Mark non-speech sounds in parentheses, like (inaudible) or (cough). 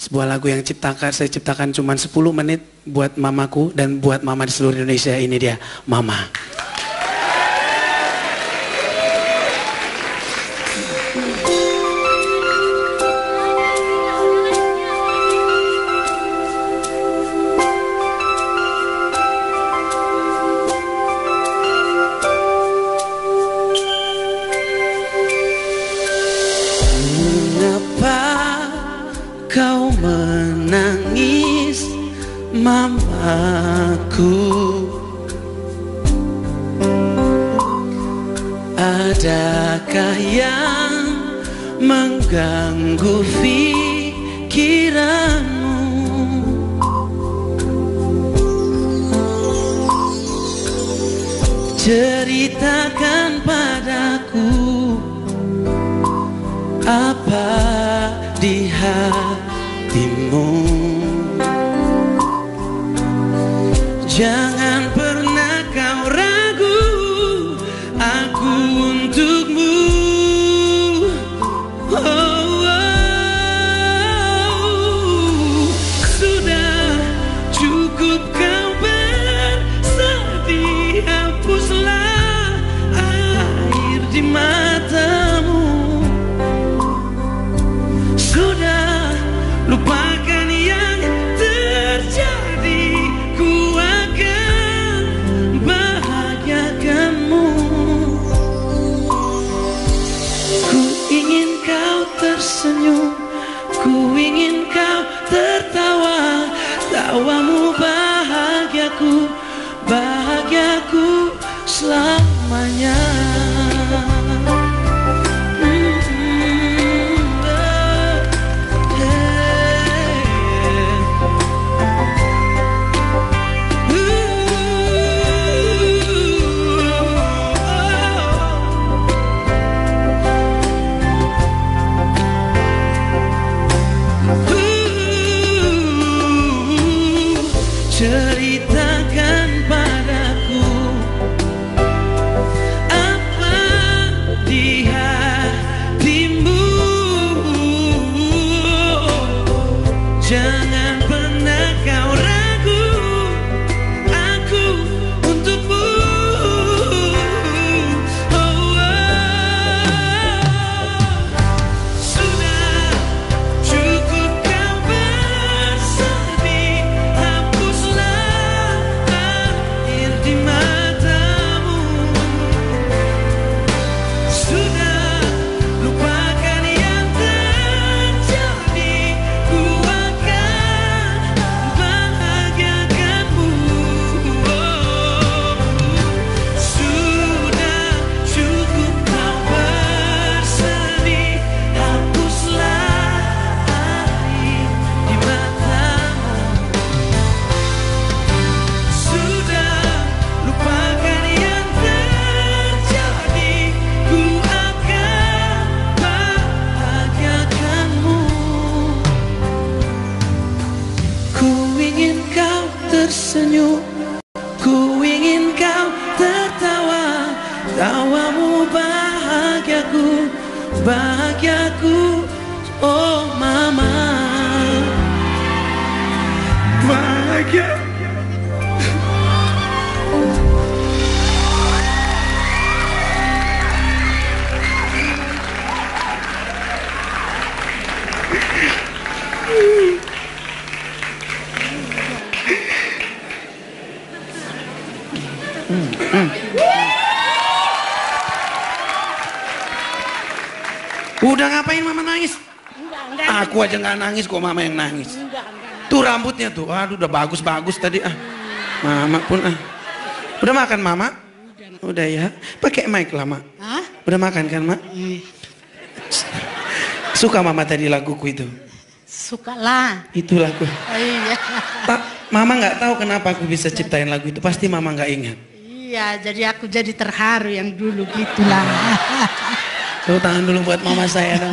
sebuah lagu yang ciptakan saya ciptakan cuma 10 menit buat mamaku dan buat mama di seluruh Indonesia ini dia Mama. Kau mamaku. Adakah yang mengganggu pikiranmu? Ceritakan padaku apa di hatimu Jangan pernah kau ragu Aku untukmu Oh, oh. Sudah cukup kau bersedih Hapuslah air di matamu sudah lupakan Tawamu bahagiaku Bahagiaku selamanya Jangan Bahagiaku. Oh mama. Bahagia Udah ngapain mama nangis? Enggak, enggak. Aku aja nggak nangis kok mama yang nangis. Enggak, enggak. Tuh rambutnya tuh, aduh udah bagus-bagus tadi ah. Mama pun ah. Udah makan mama? Udah ya. Pakai mic lah mak. Hah? Udah makan kan mak? Eh, Suka mama tadi laguku itu. suka lah. Itu lagu. Oh, iya. Tak, mama nggak tahu kenapa aku bisa ciptain lagu itu. Pasti mama nggak ingat. Iya, jadi aku jadi terharu yang dulu gitulah. (laughs) Tepuk tangan dulu buat mama saya dong.